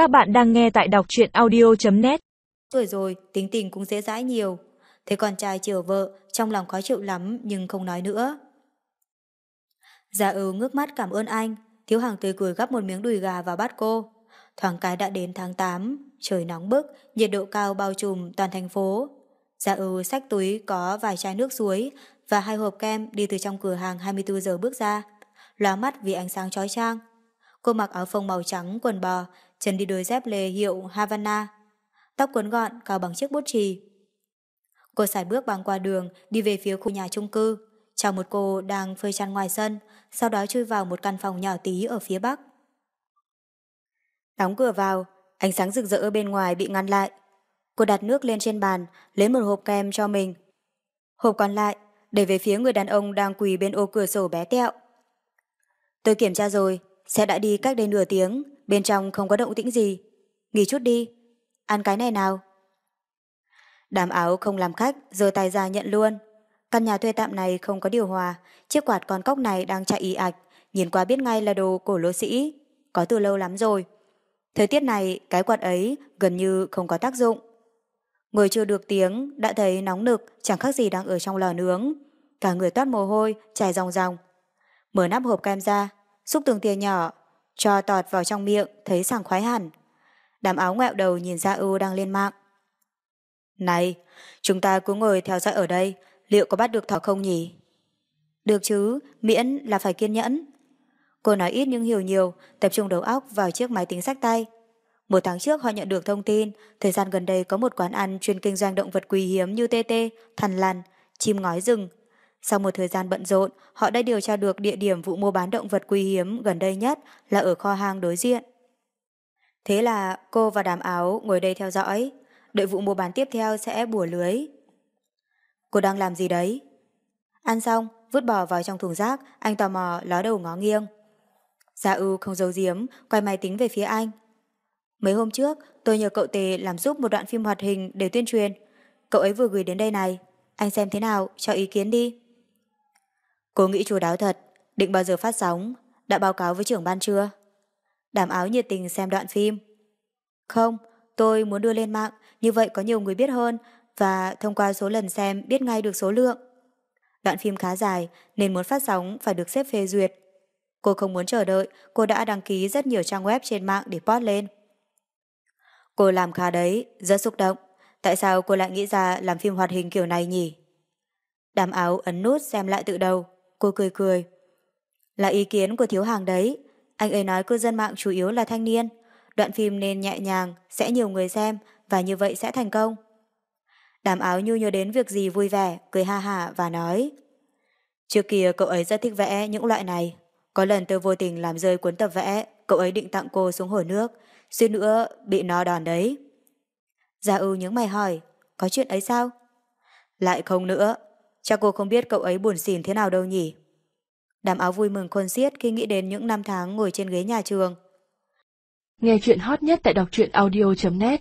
Các bạn đang nghe tại đọc truyện audio.net Tuổi rồi, tính tình cũng dễ dãi nhiều. thế con trai chiều vợ, trong lòng khó chịu lắm nhưng không nói nữa. Gia ưu ừ ngước mắt cảm ơn anh, thiếu hàng tươi cười gắp một miếng đùi gà vào bát cô. Thoáng cái đã đến tháng 8, trời nóng bức, nhiệt độ cao bao trùm toàn thành phố. Gia ưu ừ xách túi có vài chai nước suối và hai hộp kem đi từ trong cửa hàng 24 giờ bước ra. Lóa mắt vì ánh sáng chói chang. Cô mặc áo phông màu trắng, quần bò, chân đi đôi dép lề hiệu Havana. Tóc quấn gọn, cao bằng chiếc bút chì. Cô xài bước băng qua đường, đi về phía khu nhà chung cư. Chào một cô đang phơi chăn ngoài sân, sau đó chui vào một căn phòng nhỏ tí ở phía bắc. Đóng cửa vào, ánh sáng rực rỡ bên ngoài bị ngăn lại. Cô đặt nước lên trên bàn, lấy một hộp kem cho mình. Hộp còn lại, để về phía người đàn ông đang quỳ bên ô cửa sổ bé tẹo. Tôi kiểm tra rồi, xe đã đi cách đây nửa tiếng, bên trong không có động tĩnh gì. Nghỉ chút đi, ăn cái này nào. Đám áo không làm khách, giơ tay ra nhận luôn. Căn nhà thuê tạm này không có điều hòa, chiếc quạt con cốc này đang chạy y ạch, nhìn qua biết ngay là đồ cổ lỗ sĩ, có từ lâu lắm rồi. Thời tiết này, cái quạt ấy gần như không có tác dụng. ngồi chưa được tiếng, đã thấy nóng nực, chẳng khác gì đang ở trong lò nướng. Cả người toát mồ hôi, chảy ròng ròng. Mở nắp hộp kem ra, xúc từng tia nhỏ, cho tọt vào trong miệng, thấy sảng khoái hẳn. Đám áo ngoẹo đầu nhìn ra ưu đang lên mạng. Này, chúng ta cứ ngồi theo dõi ở đây, liệu có bắt được thỏ không nhỉ? Được chứ, miễn là phải kiên nhẫn. Cô nói ít nhưng hiểu nhiều, tập trung đầu óc vào chiếc máy tính sách tay. Một tháng trước họ nhận được thông tin, thời gian gần đây có một quán ăn chuyên kinh doanh động vật quý hiếm như tê tê, thằn lằn, chim ngói rừng. Sau một thời gian bận rộn, họ đã điều tra được địa điểm vụ mua bán động vật quý hiếm gần đây nhất là ở kho hang đối diện. Thế là cô và đám áo ngồi đây theo dõi, đợi vụ mua bán tiếp theo sẽ bùa lưới. Cô đang làm gì đấy? Ăn xong, vứt bỏ vào trong thùng rác, anh tò mò ló đầu ngó nghiêng. Gia ưu không giấu giếm, quay máy tính về phía anh. Mấy hôm trước, tôi nhờ cậu Tề làm giúp một đoạn phim hoạt hình để tuyên truyền. Cậu ấy vừa gửi đến đây này. Anh xem thế nào, cho ý kiến đi. Cô nghĩ chú đáo thật, định bao giờ phát sóng, đã báo cáo với trưởng ban chưa? Đảm áo nhiệt tình xem đoạn phim. Không, tôi muốn đưa lên mạng, như vậy có nhiều người biết hơn và thông qua số lần xem biết ngay được số lượng. Đoạn phim khá dài nên muốn phát sóng phải được xếp phê duyệt. Cô không muốn chờ đợi, cô đã đăng ký rất nhiều trang web trên mạng để post lên. Cô làm khá đấy, rất xúc động. Tại sao cô lại nghĩ ra làm phim hoạt hình kiểu này nhỉ? Đàm áo ấn nút xem lại tự đầu. Cô cười cười. Là ý kiến của thiếu hàng đấy. Anh ấy nói cư dân mạng chủ yếu là thanh niên. Đoạn phim nên nhẹ nhàng, sẽ nhiều người xem và như vậy sẽ thành công. Đàm áo nhu nhớ đến việc gì vui vẻ, cười ha hả và nói. Trước kia cậu ấy rất thích vẽ những loại này. Có lần tôi vô tình làm rơi cuốn tập vẽ, cậu ấy định tặng cô xuống hồ nước, suýt nữa bị nó đòn đấy. Gia ưu những mày hỏi, có chuyện ấy sao? Lại không nữa, chắc cô không biết cậu ấy buồn xỉn thế nào đâu nhỉ? Đám áo vui mừng khôn xiết khi nghĩ đến những năm tháng ngồi trên ghế nhà trường. Nghe chuyện hot nhất tại đọc truyện audio.net